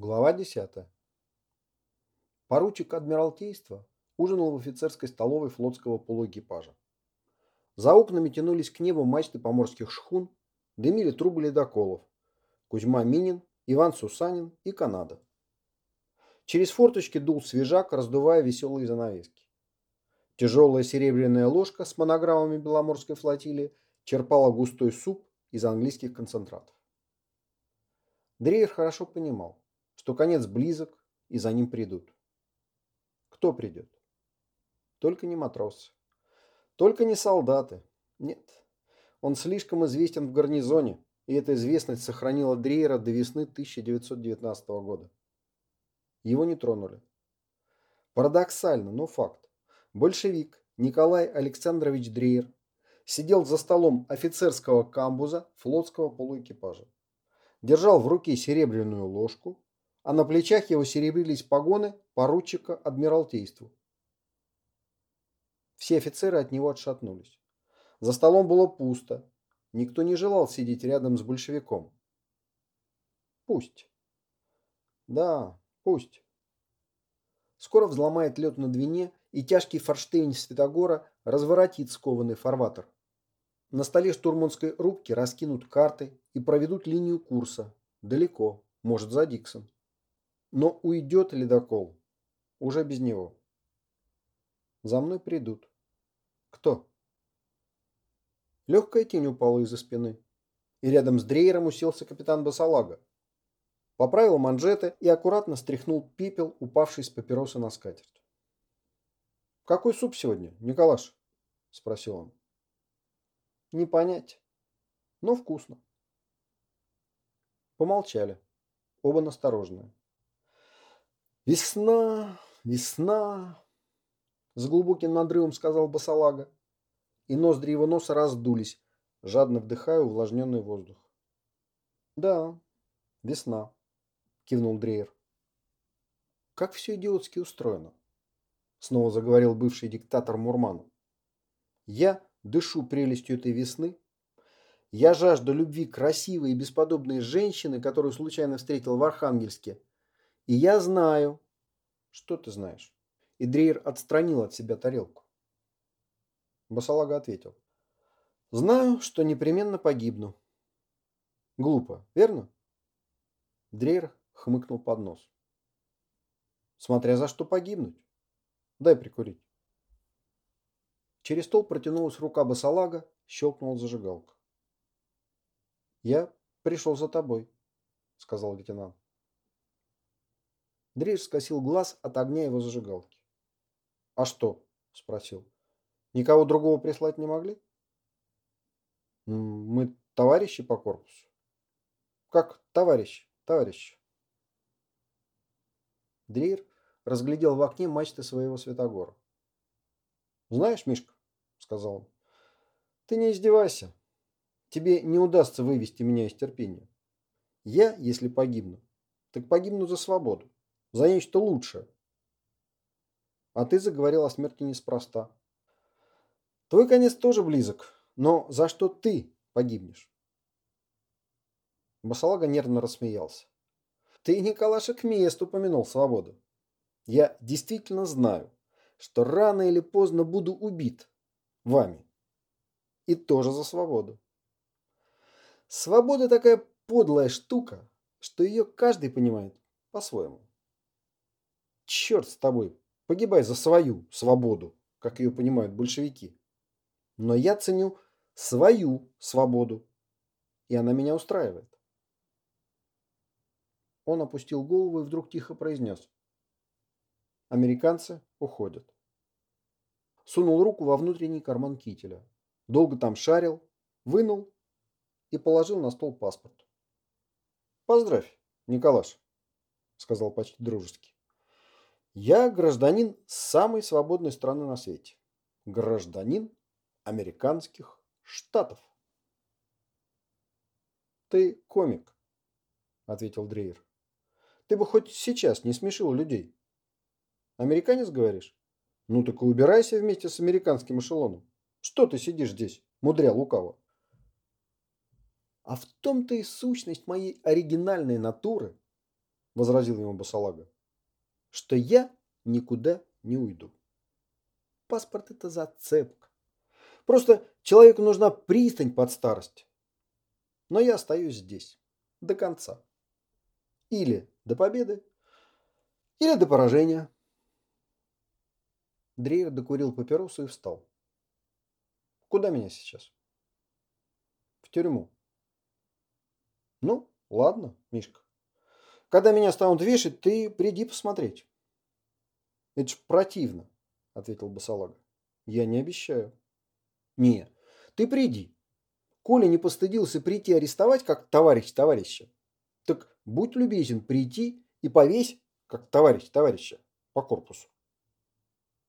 Глава 10. Поручик Адмиралтейства ужинал в офицерской столовой флотского полуэкипажа. За окнами тянулись к небу мачты поморских шхун, дымили трубы ледоколов. Кузьма Минин, Иван Сусанин и Канада. Через форточки дул свежак, раздувая веселые занавески. Тяжелая серебряная ложка с монограммами Беломорской флотилии черпала густой суп из английских концентратов. Дрейер хорошо понимал, что конец близок и за ним придут. Кто придет? Только не матросы. Только не солдаты. Нет. Он слишком известен в гарнизоне, и эта известность сохранила Дрейера до весны 1919 года. Его не тронули. Парадоксально, но факт. Большевик Николай Александрович Дрейер сидел за столом офицерского камбуза флотского полуэкипажа. Держал в руке серебряную ложку а на плечах его серебрились погоны поручика Адмиралтейству. Все офицеры от него отшатнулись. За столом было пусто. Никто не желал сидеть рядом с большевиком. Пусть. Да, пусть. Скоро взломает лед на Двине, и тяжкий форштейн Святогора разворотит скованный фарватер. На столе штурманской рубки раскинут карты и проведут линию курса. Далеко, может, за Диксон. Но уйдет ледокол уже без него. За мной придут. Кто? Легкая тень упала из-за спины, и рядом с Дрейером уселся капитан Басалага. Поправил манжеты и аккуратно стряхнул пепел, упавший с папиросы на скатерть. «Какой суп сегодня, Николаш?» – спросил он. «Не понять, но вкусно». Помолчали, оба настороженные. «Весна, весна!» С глубоким надрывом сказал Басалага. И ноздри его носа раздулись, жадно вдыхая увлажненный воздух. «Да, весна», – кивнул Дрейер. «Как все идиотски устроено», – снова заговорил бывший диктатор Мурману. «Я дышу прелестью этой весны. Я жажду любви красивой и бесподобной женщины, которую случайно встретил в Архангельске, и я знаю. Что ты знаешь? Идрейр отстранил от себя тарелку. Басалага ответил. Знаю, что непременно погибну. Глупо, верно? Дрейр хмыкнул под нос. Смотря за что погибнуть. Дай прикурить. Через стол протянулась рука Басалага, щелкнула зажигалка. «Я пришел за тобой», — сказал лейтенант. Дрейш скосил глаз от огня его зажигалки. «А что?» – спросил. «Никого другого прислать не могли?» «Мы товарищи по корпусу». «Как товарищи, товарищи?» Дрейер разглядел в окне мачты своего Светогора. «Знаешь, Мишка», — сказал он, — «ты не издевайся. Тебе не удастся вывести меня из терпения. Я, если погибну, так погибну за свободу за нечто лучшее. А ты заговорил о смерти неспроста. Твой конец тоже близок, но за что ты погибнешь? Басалага нервно рассмеялся. Ты, Николаша, к месту упомянул свободу. Я действительно знаю, что рано или поздно буду убит вами. И тоже за свободу. Свобода такая подлая штука, что ее каждый понимает по-своему. Черт с тобой, погибай за свою свободу, как ее понимают большевики. Но я ценю свою свободу, и она меня устраивает. Он опустил голову и вдруг тихо произнес. Американцы уходят. Сунул руку во внутренний карман кителя. Долго там шарил, вынул и положил на стол паспорт. «Поздравь, Николаш», — сказал почти дружески. Я гражданин самой свободной страны на свете. Гражданин американских штатов. Ты комик, ответил Дрейер. Ты бы хоть сейчас не смешил людей. Американец, говоришь? Ну так и убирайся вместе с американским эшелоном. Что ты сидишь здесь, мудря лукаво? А в том-то и сущность моей оригинальной натуры, возразил ему Басалага, что я никуда не уйду. Паспорт это зацепка. Просто человеку нужна пристань под старость. Но я остаюсь здесь до конца. Или до победы, или до поражения. Дрейер докурил папиросу и встал. Куда меня сейчас? В тюрьму. Ну, ладно, Мишка. Когда меня станут вешать, ты приди посмотреть. Это ж противно, ответил Басалага. Я не обещаю. Не, ты приди. Коля не постыдился прийти арестовать, как товарищ товарища. Так будь любезен прийти и повесь, как товарищ товарища, по корпусу.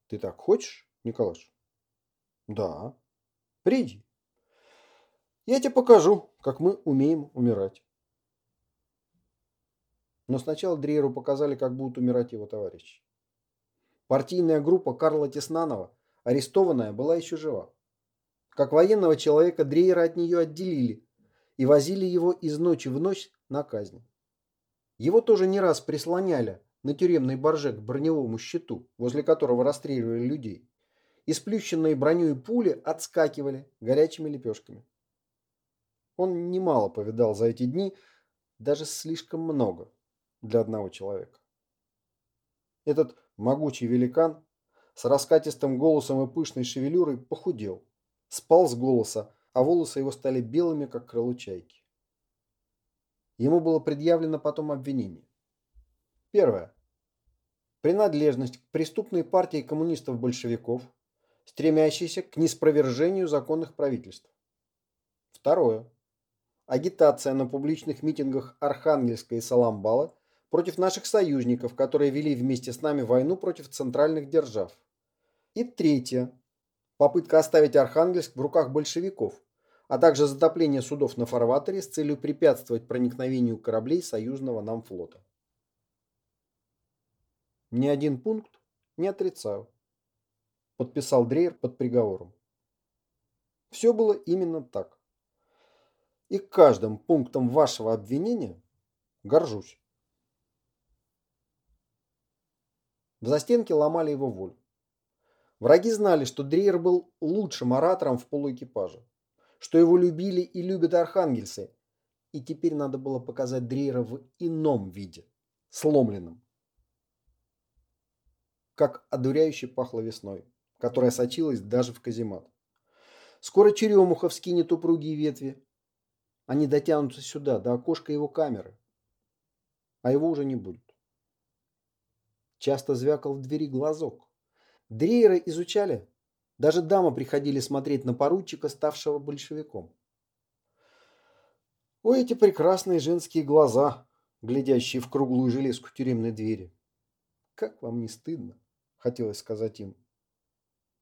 Ты так хочешь, Николаш? Да. Приди. Я тебе покажу, как мы умеем умирать. Но сначала Дрейеру показали, как будут умирать его товарищи. Партийная группа Карла Теснанова, арестованная, была еще жива. Как военного человека Дрейера от нее отделили и возили его из ночи в ночь на казнь. Его тоже не раз прислоняли на тюремной борже к броневому щиту, возле которого расстреливали людей. И сплющенные броней пули отскакивали горячими лепешками. Он немало повидал за эти дни, даже слишком много для одного человека. Этот могучий великан с раскатистым голосом и пышной шевелюрой похудел, спал с голоса, а волосы его стали белыми, как крыло чайки. Ему было предъявлено потом обвинение. Первое. Принадлежность к преступной партии коммунистов-большевиков, стремящейся к неспровержению законных правительств. Второе. Агитация на публичных митингах Архангельска и Саламбала против наших союзников, которые вели вместе с нами войну против центральных держав. И третье. Попытка оставить Архангельск в руках большевиков, а также затопление судов на фарватере с целью препятствовать проникновению кораблей союзного нам флота. Ни один пункт не отрицаю, подписал Дрейер под приговором. Все было именно так. И каждым пунктом вашего обвинения горжусь. В застенке ломали его волю. Враги знали, что Дрейер был лучшим оратором в полуэкипаже, что его любили и любят архангельцы, и теперь надо было показать Дрейера в ином виде, сломленным. Как одуряюще пахло весной, которая сочилась даже в каземат. Скоро черемуха вскинет упругие ветви. Они дотянутся сюда, до окошка его камеры. А его уже не будет. Часто звякал в двери глазок. Дрейера изучали. Даже дамы приходили смотреть на поручика, ставшего большевиком. Ой, эти прекрасные женские глаза, глядящие в круглую железку тюремной двери. Как вам не стыдно, хотелось сказать им.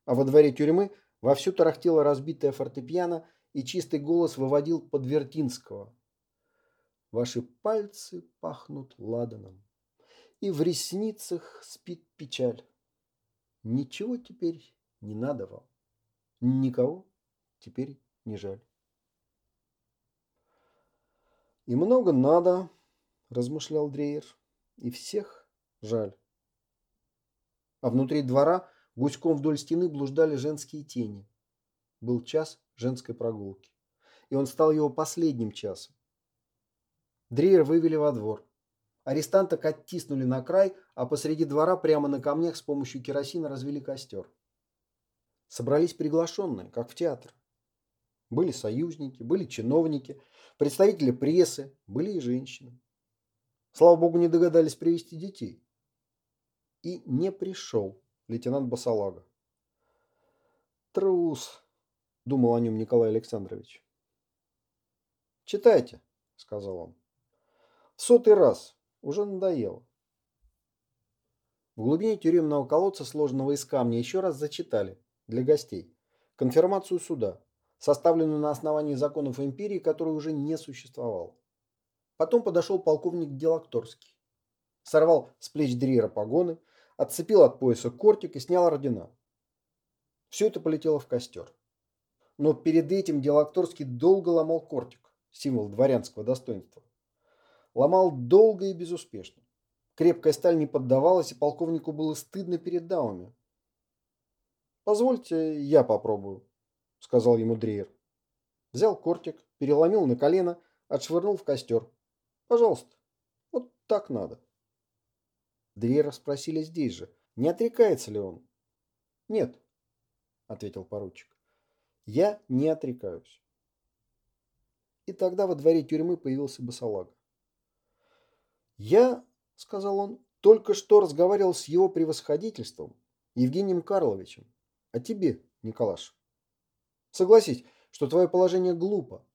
А во дворе тюрьмы вовсю тарахтела разбитая фортепиано, и чистый голос выводил Подвертинского. Ваши пальцы пахнут ладаном и в ресницах спит печаль. Ничего теперь не надо вам, никого теперь не жаль. И много надо, размышлял Дрейер, и всех жаль. А внутри двора гуськом вдоль стены блуждали женские тени. Был час женской прогулки, и он стал его последним часом. Дрейер вывели во двор. Арестанток оттиснули на край, а посреди двора прямо на камнях с помощью керосина развели костер. Собрались приглашенные, как в театр. Были союзники, были чиновники, представители прессы, были и женщины. Слава богу, не догадались привести детей. И не пришел лейтенант Басалага. Трус, думал о нем Николай Александрович. «Читайте», — сказал он. «В сотый раз уже надоело. В глубине тюремного колодца, сложенного из камня, еще раз зачитали, для гостей, конфирмацию суда, составленную на основании законов империи, который уже не существовал. Потом подошел полковник Делакторский. Сорвал с плеч Дрейера погоны, отцепил от пояса кортик и снял ордена. Все это полетело в костер. Но перед этим Делакторский долго ломал кортик, символ дворянского достоинства. Ломал долго и безуспешно. Крепкая сталь не поддавалась, и полковнику было стыдно перед дамами. «Позвольте, я попробую», — сказал ему Дрейер. Взял кортик, переломил на колено, отшвырнул в костер. «Пожалуйста, вот так надо». Дрейера спросили здесь же, не отрекается ли он. «Нет», — ответил поручик, — «я не отрекаюсь». И тогда во дворе тюрьмы появился босолага. «Я, — сказал он, — только что разговаривал с его превосходительством, Евгением Карловичем, о тебе, Николаш. Согласись, что твое положение глупо.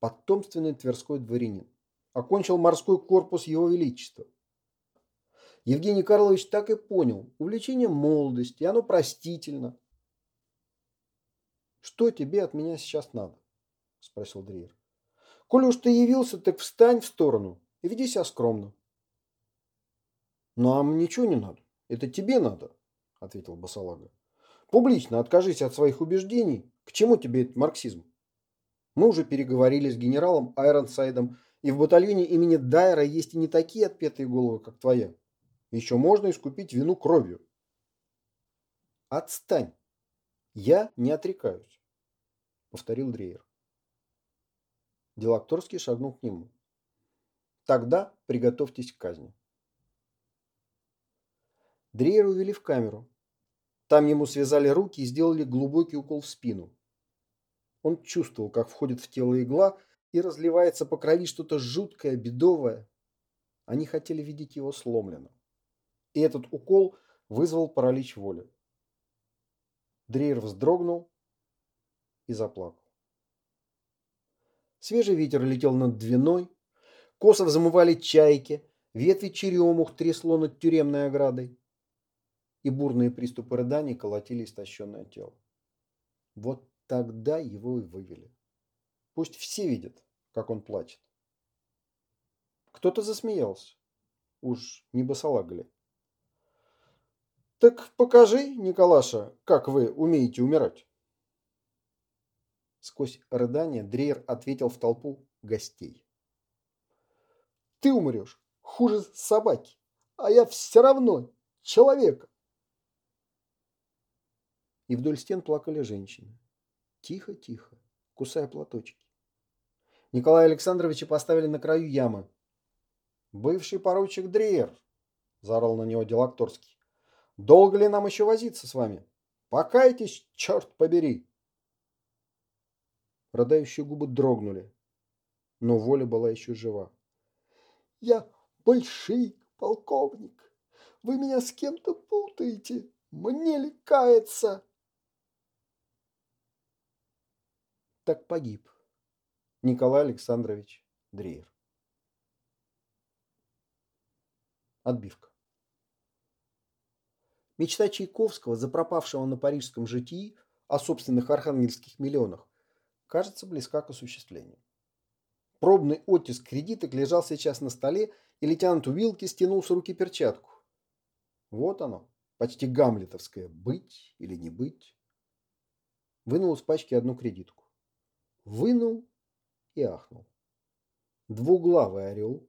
Потомственный тверской дворянин. Окончил морской корпус его величества. Евгений Карлович так и понял. Увлечение молодости, оно простительно. Что тебе от меня сейчас надо? Спросил Дриер. Коли уж ты явился, так встань в сторону и веди себя скромно. Нам ничего не надо. Это тебе надо, ответил Басалага. Публично откажись от своих убеждений. К чему тебе этот марксизм? Мы уже переговорили с генералом Айронсайдом, и в батальоне имени Дайера есть и не такие отпетые головы, как твоя. Еще можно искупить вину кровью. Отстань. Я не отрекаюсь, повторил Дрейер. Делакторский шагнул к нему. Тогда приготовьтесь к казни. Дрейера увели в камеру. Там ему связали руки и сделали глубокий укол в спину. Он чувствовал, как входит в тело игла и разливается по крови что-то жуткое, бедовое. Они хотели видеть его сломленным. И этот укол вызвал паралич воли. Дрейер вздрогнул и заплакал. Свежий ветер летел над Двиной, косо взмывали чайки, ветви черемух трясло над тюремной оградой и бурные приступы рыданий колотили истощенное тело. Вот тогда его и вывели. Пусть все видят, как он плачет. Кто-то засмеялся. Уж не босолагали. Так покажи, Николаша, как вы умеете умирать. Сквозь рыдание Дрейер ответил в толпу гостей. Ты умрешь хуже собаки, а я все равно человека и вдоль стен плакали женщины. Тихо-тихо, кусая платочки. Николая Александровича поставили на краю ямы. «Бывший поручик Дриер!» – заорал на него Делакторский. «Долго ли нам еще возиться с вами? Покайтесь, черт побери!» Родающие губы дрогнули, но воля была еще жива. «Я большевик, полковник! Вы меня с кем-то путаете! Мне ли каяться?» Так погиб Николай Александрович Дреер. Отбивка. Мечта Чайковского, запропавшего на парижском житии о собственных архангельских миллионах, кажется близка к осуществлению. Пробный оттиск кредиток лежал сейчас на столе, и лейтенант Уилки стянул с руки перчатку. Вот оно, почти гамлетовское «быть или не быть». Вынул из пачки одну кредитку вынул и ахнул. Двуглавый орел,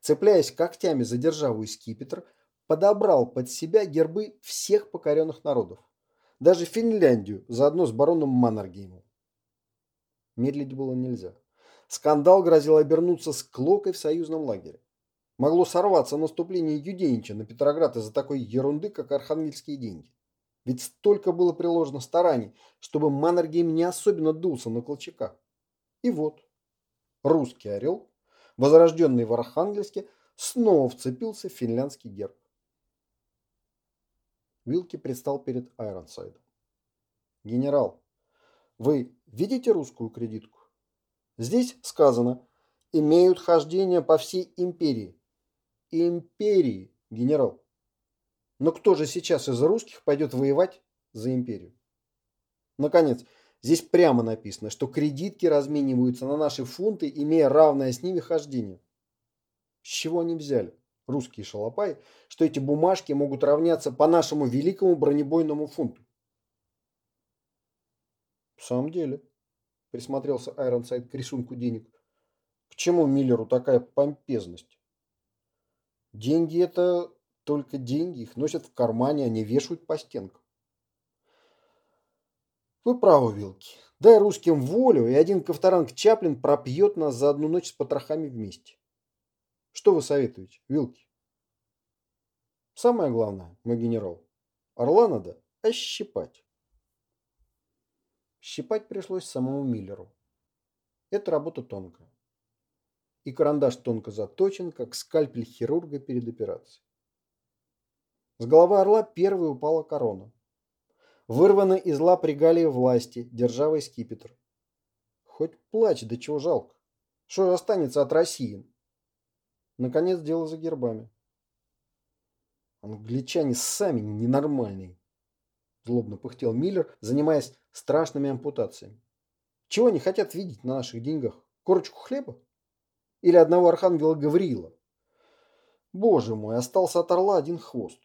цепляясь когтями за державу и скипетр, подобрал под себя гербы всех покоренных народов, даже Финляндию, заодно с бароном Маннергеймом. Медлить было нельзя. Скандал грозил обернуться склокой в союзном лагере. Могло сорваться наступление Юденича на Петроград из-за такой ерунды, как архангельские деньги. Ведь столько было приложено стараний, чтобы Маннергейм не особенно дулся на Колчака. И вот, русский орел, возрожденный в Архангельске, снова вцепился в финляндский герб. Вилки предстал перед Айронсайдом. «Генерал, вы видите русскую кредитку? Здесь сказано, имеют хождение по всей империи. Империи, генерал. Но кто же сейчас из русских пойдет воевать за империю? Наконец, здесь прямо написано, что кредитки размениваются на наши фунты, имея равное с ними хождение. С чего они взяли, русские шалопаи, что эти бумажки могут равняться по нашему великому бронебойному фунту? В самом деле, присмотрелся Айронсайд к рисунку денег. К чему Миллеру такая помпезность? Деньги это только деньги, их носят в кармане, а не вешают по стенкам. Вы правы, Вилки. Дай русским волю, и один Ковторанг Чаплин пропьет нас за одну ночь с потрохами вместе. Что вы советуете, Вилки? Самое главное, мой генерал, орла надо ощипать. Щипать пришлось самому Миллеру. Это работа тонкая. И карандаш тонко заточен, как скальпель хирурга перед операцией. С головы орла первой упала корона. Вырвана из лап регалии власти, державой скипетр. Хоть плачь, да чего жалко. Что останется от России? Наконец дело за гербами. Англичане сами ненормальные. Злобно пыхтел Миллер, занимаясь страшными ампутациями. Чего они хотят видеть на наших деньгах? Корочку хлеба? Или одного архангела Гавриила? Боже мой, остался от орла один хвост.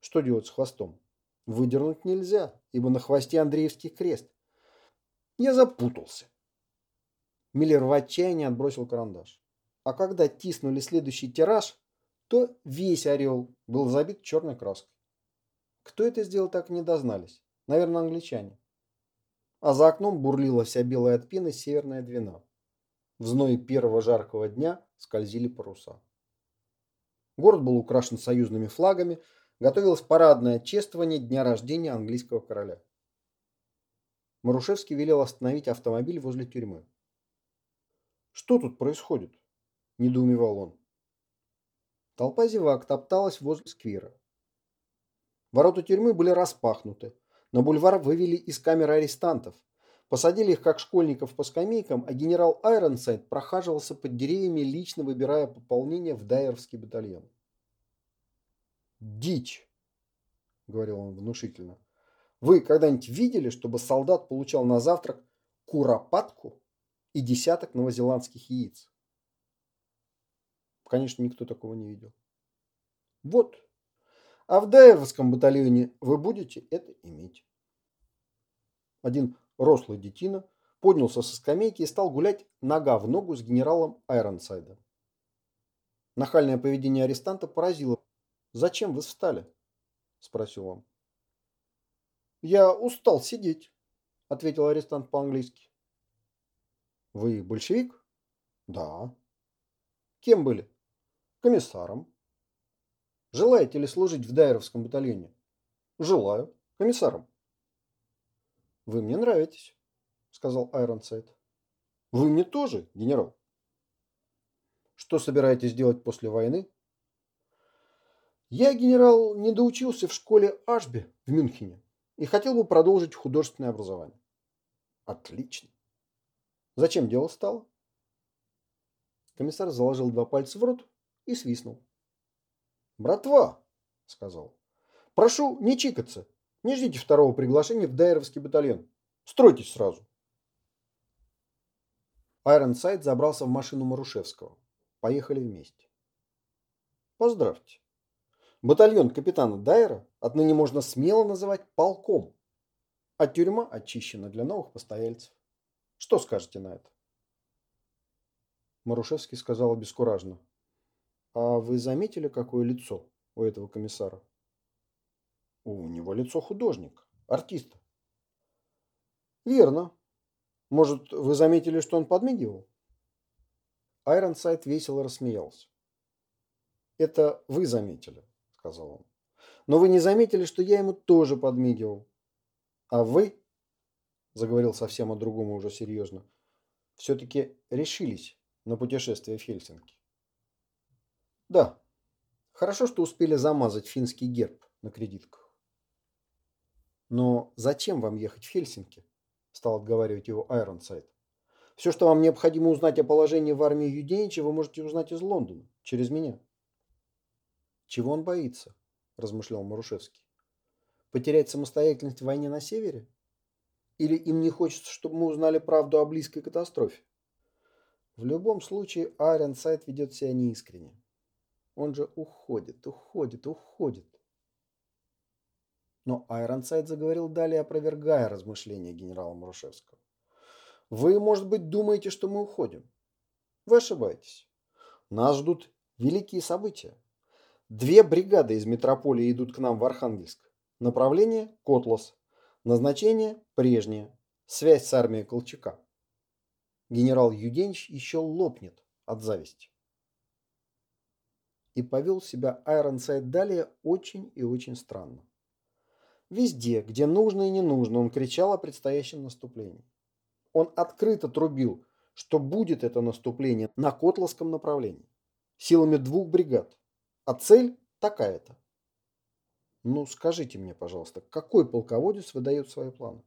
Что делать с хвостом? Выдернуть нельзя, ибо на хвосте Андреевский крест. Я запутался. Миллер в отчаянии отбросил карандаш. А когда тиснули следующий тираж, то весь орел был забит черной краской. Кто это сделал, так и не дознались. Наверное, англичане. А за окном бурлила вся белая от пены северная двина. В зное первого жаркого дня скользили паруса. Город был украшен союзными флагами, готовилось парадное чествование дня рождения английского короля. Марушевский велел остановить автомобиль возле тюрьмы. «Что тут происходит?» – недоумевал он. Толпа зевак топталась возле сквера. Ворота тюрьмы были распахнуты. На бульвар вывели из камеры арестантов. Посадили их как школьников по скамейкам, а генерал Айронсайд прохаживался под деревьями, лично выбирая пополнение в дайеровский батальон. «Дичь!» — говорил он внушительно. «Вы когда-нибудь видели, чтобы солдат получал на завтрак куропатку и десяток новозеландских яиц?» Конечно, никто такого не видел. «Вот!» А в Дайеровском батальоне вы будете это иметь. Один рослый детина поднялся со скамейки и стал гулять нога в ногу с генералом Айронсайдом. Нахальное поведение арестанта поразило «Зачем вы встали?» – спросил он. «Я устал сидеть», – ответил арестант по-английски. «Вы большевик?» «Да». «Кем были?» «Комиссаром». «Желаете ли служить в Дайеровском батальоне?» «Желаю. Комиссаром». «Вы мне нравитесь», – сказал Айронсайд. «Вы мне тоже, генерал». «Что собираетесь делать после войны?» Я, генерал, не доучился в школе Ашби в Мюнхене и хотел бы продолжить художественное образование. Отлично. Зачем дело стало? Комиссар заложил два пальца в рот и свистнул. «Братва!» — сказал. «Прошу не чикаться. Не ждите второго приглашения в Дайеровский батальон. Стройтесь сразу». Айронсайд забрался в машину Марушевского. Поехали вместе. Поздравьте. Батальон капитана Дайера отныне можно смело называть полком, а тюрьма очищена для новых постояльцев. Что скажете на это? Марушевский сказал обескураженно. А вы заметили, какое лицо у этого комиссара? У него лицо художник, артиста. Верно. Может, вы заметили, что он подмигивал? Айронсайд весело рассмеялся. Это вы заметили сказал он. Но вы не заметили, что я ему тоже подмигивал. А вы, заговорил совсем о другом уже серьезно, все-таки решились на путешествие в Хельсинки. Да, хорошо, что успели замазать финский герб на кредитках. Но зачем вам ехать в Хельсинки? Стал отговаривать его Айронсайд. Все, что вам необходимо узнать о положении в армии Юденича, вы можете узнать из Лондона, через меня. Чего он боится? размышлял Марушевский. Потерять самостоятельность в войне на севере? Или им не хочется, чтобы мы узнали правду о близкой катастрофе? В любом случае, Айрон Сайт ведет себя неискренне. Он же уходит, уходит, уходит. Но Айронсайд заговорил далее, опровергая размышления генерала Марушевского. Вы, может быть, думаете, что мы уходим? Вы ошибаетесь. Нас ждут Великие события. Две бригады из метрополии идут к нам в Архангельск. Направление – Котлас. Назначение – прежнее. Связь с армией Колчака. Генерал Юденич еще лопнет от зависти. И повел себя Айронсайд далее очень и очень странно. Везде, где нужно и не нужно, он кричал о предстоящем наступлении. Он открыто трубил, что будет это наступление на Котловском направлении, силами двух бригад, а цель такая-то. Ну, скажите мне, пожалуйста, какой полководец выдает свои планы?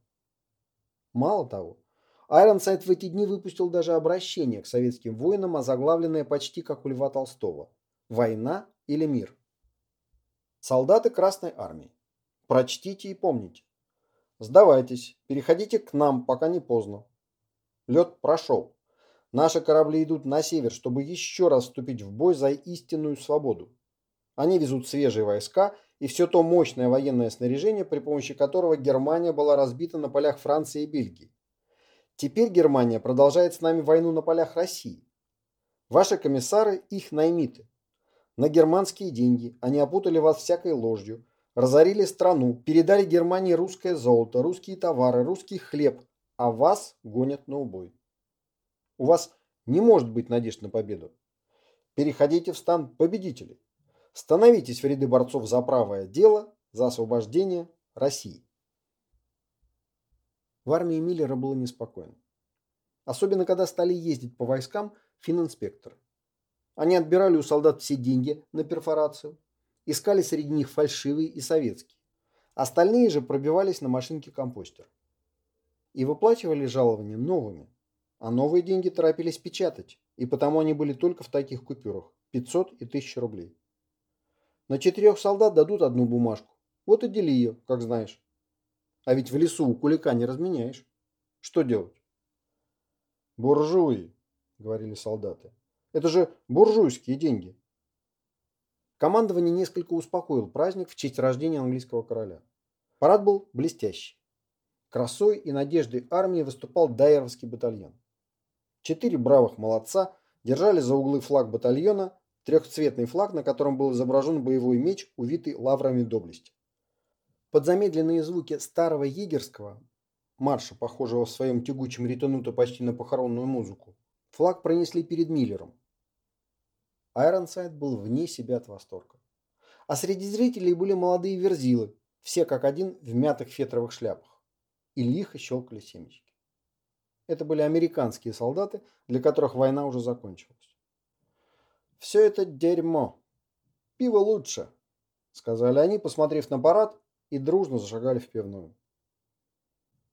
Мало того, Айронсайд в эти дни выпустил даже обращение к советским воинам, озаглавленное почти как у Льва Толстого «Война или мир?». Солдаты Красной Армии, прочтите и помните. Сдавайтесь, переходите к нам, пока не поздно. Лед прошел. Наши корабли идут на север, чтобы еще раз вступить в бой за истинную свободу. Они везут свежие войска и все то мощное военное снаряжение, при помощи которого Германия была разбита на полях Франции и Бельгии. Теперь Германия продолжает с нами войну на полях России. Ваши комиссары – их наймиты. На германские деньги они опутали вас всякой ложью, разорили страну, передали Германии русское золото, русские товары, русский хлеб, а вас гонят на убой. У вас не может быть надежд на победу. Переходите в стан победителей. Становитесь в ряды борцов за правое дело, за освобождение России. В армии Миллера было неспокойно. Особенно, когда стали ездить по войскам фининспекторы. Они отбирали у солдат все деньги на перфорацию, искали среди них фальшивые и советские. Остальные же пробивались на машинке компостер. И выплачивали жалования новыми. А новые деньги торопились печатать, и потому они были только в таких купюрах – 500 и 1000 рублей. На четырех солдат дадут одну бумажку. Вот и дели ее, как знаешь. А ведь в лесу у кулика не разменяешь. Что делать? Буржуи, говорили солдаты. Это же буржуйские деньги. Командование несколько успокоил праздник в честь рождения английского короля. Парад был блестящий. Красой и надеждой армии выступал Дайеровский батальон. Четыре бравых молодца держали за углы флаг батальона трехцветный флаг, на котором был изображен боевой меч, увитый лаврами доблести. Под замедленные звуки старого егерского, марша, похожего в своем тягучем ритонуто почти на похоронную музыку, флаг пронесли перед Миллером. Айронсайд был вне себя от восторга. А среди зрителей были молодые верзилы, все как один в мятых фетровых шляпах. И лихо щелкали семечки. Это были американские солдаты, для которых война уже закончилась. Все это дерьмо. Пиво лучше, сказали они, посмотрев на парад, и дружно зашагали в пивную.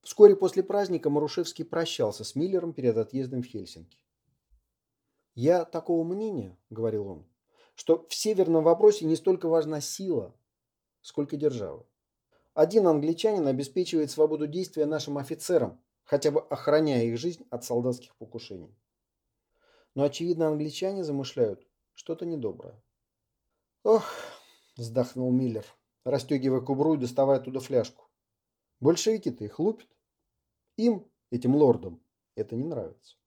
Вскоре после праздника Марушевский прощался с Миллером перед отъездом в Хельсинки. «Я такого мнения, — говорил он, — что в северном вопросе не столько важна сила, сколько держава. Один англичанин обеспечивает свободу действия нашим офицерам, хотя бы охраняя их жизнь от солдатских покушений. Но, очевидно, англичане замышляют что-то недоброе. Ох, вздохнул Миллер, расстегивая кубру и доставая оттуда фляжку. Большевики-то их лупят. Им, этим лордам, это не нравится.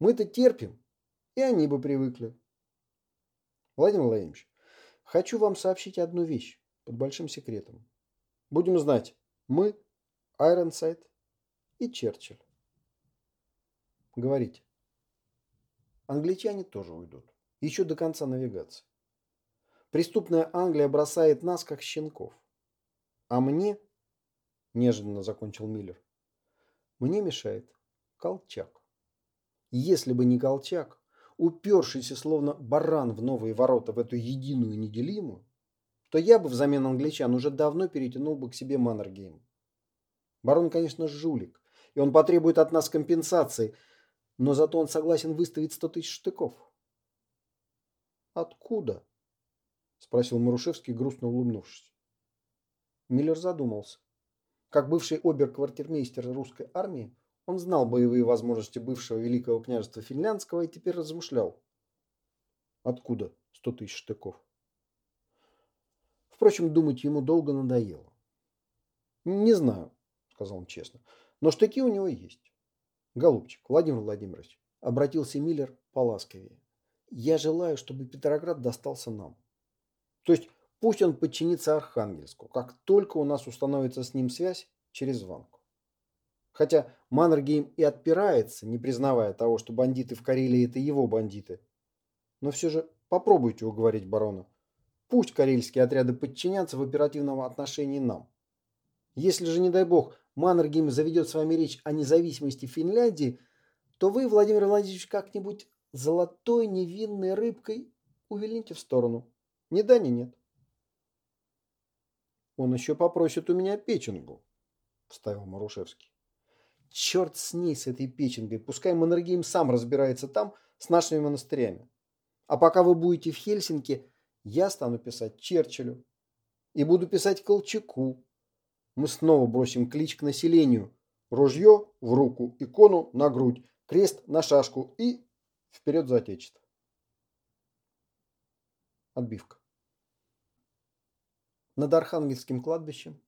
Мы-то терпим, и они бы привыкли. Владимир Владимирович, хочу вам сообщить одну вещь под большим секретом. Будем знать, мы, Айронсайд и Черчилль. Говорите. Англичане тоже уйдут еще до конца навигации. Преступная Англия бросает нас, как щенков. А мне, неожиданно закончил Миллер, мне мешает Колчак. Если бы не Колчак, упершийся словно баран в новые ворота в эту единую неделимую, то я бы взамен англичан уже давно перетянул бы к себе Маннергейм. Барон, конечно, жулик, и он потребует от нас компенсации, но зато он согласен выставить сто тысяч штыков. «Откуда?» – спросил Марушевский, грустно улыбнувшись. Миллер задумался. Как бывший обер-квартирмейстер русской армии, он знал боевые возможности бывшего великого княжества финляндского и теперь размышлял. Откуда сто тысяч штыков? Впрочем, думать ему долго надоело. «Не знаю», – сказал он честно, – «но штыки у него есть». «Голубчик, Владимир Владимирович», – обратился Миллер поласковее. Я желаю, чтобы Петроград достался нам. То есть пусть он подчинится Архангельску, как только у нас установится с ним связь через звонку. Хотя Маннергейм и отпирается, не признавая того, что бандиты в Карелии – это его бандиты. Но все же попробуйте уговорить барона. Пусть карельские отряды подчинятся в оперативном отношении нам. Если же, не дай бог, Маннергейм заведет с вами речь о независимости Финляндии, то вы, Владимир Владимирович, как-нибудь золотой невинной рыбкой увильните в сторону. Ни да, ни нет. Он еще попросит у меня печенгу, вставил Марушевский. Черт с ней, с этой печенгой. Пускай Маннергейм сам разбирается там с нашими монастырями. А пока вы будете в Хельсинки, я стану писать Черчиллю. И буду писать Колчаку. Мы снова бросим клич к населению. Ружье в руку, икону на грудь, крест на шашку и вперед за отечество. Отбивка. Над Архангельским кладбищем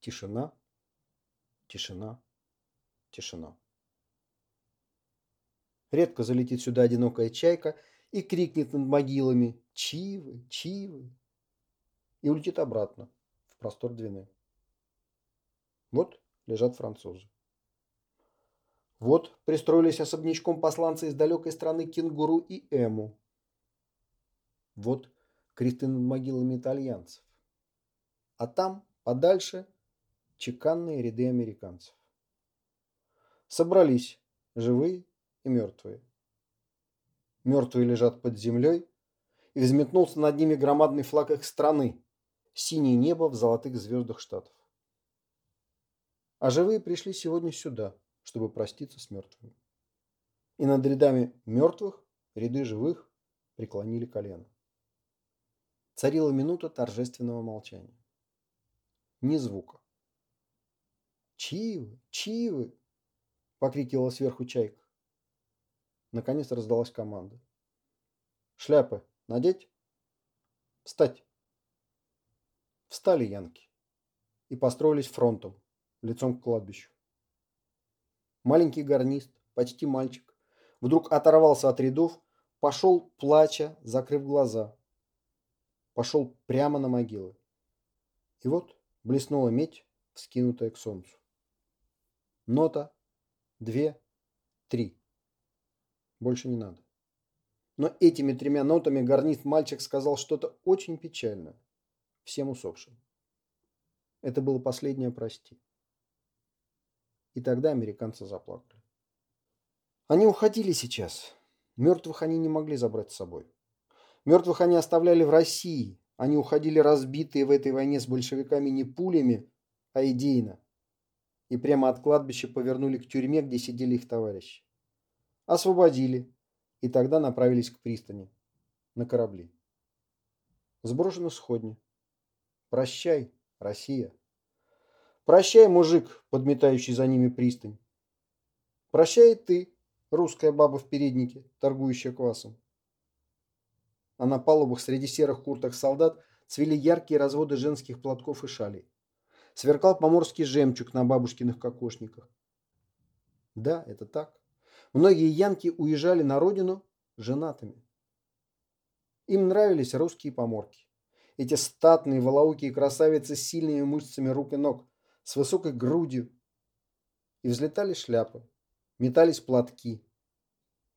тишина, тишина, тишина. Редко залетит сюда одинокая чайка и крикнет над могилами «Чивы! Чивы!» и улетит обратно в простор Двины. Вот лежат французы. Вот пристроились особнячком посланцы из далекой страны Кенгуру и Эму. Вот кресты над могилами итальянцев. А там, подальше, чеканные ряды американцев. Собрались живые и мертвые. Мертвые лежат под землей, и взметнулся над ними громадный флаг их страны, синее небо в золотых звездах штатов. А живые пришли сегодня сюда – чтобы проститься с мертвыми. И над рядами мертвых ряды живых преклонили колено. Царила минута торжественного молчания. Ни звука. «Чьи вы? покрикивала сверху чайка. Наконец раздалась команда. «Шляпы надеть? Встать!» Встали янки и построились фронтом, лицом к кладбищу. Маленький гарнист, почти мальчик, вдруг оторвался от рядов, пошел, плача, закрыв глаза. Пошел прямо на могилы. И вот блеснула медь, вскинутая к солнцу. Нота, две, три. Больше не надо. Но этими тремя нотами гарнист мальчик сказал что-то очень печальное всем усопшим. Это было последнее «прости». И тогда американцы заплакали. Они уходили сейчас. Мертвых они не могли забрать с собой. Мертвых они оставляли в России. Они уходили разбитые в этой войне с большевиками не пулями, а идейно. И прямо от кладбища повернули к тюрьме, где сидели их товарищи. Освободили. И тогда направились к пристани. На корабли. Сброшены сходни. Прощай, Россия. Прощай, мужик, подметающий за ними пристань. Прощай ты, русская баба в переднике, торгующая квасом. А на палубах среди серых курток солдат цвели яркие разводы женских платков и шалей. Сверкал поморский жемчуг на бабушкиных кокошниках. Да, это так. Многие янки уезжали на родину женатыми. Им нравились русские поморки. Эти статные волоукие красавицы с сильными мышцами рук и ног, с высокой грудью. И взлетали шляпы, метались платки.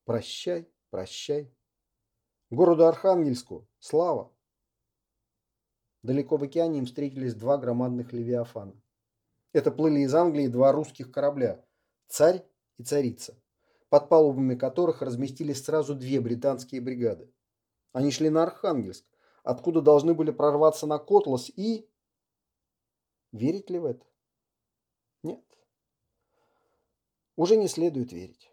Прощай, прощай. Городу Архангельску слава. Далеко в океане им встретились два громадных левиафана. Это плыли из Англии два русских корабля «Царь» и «Царица», под палубами которых разместились сразу две британские бригады. Они шли на Архангельск, откуда должны были прорваться на Котлас и... Верить ли в это? Нет. Уже не следует верить.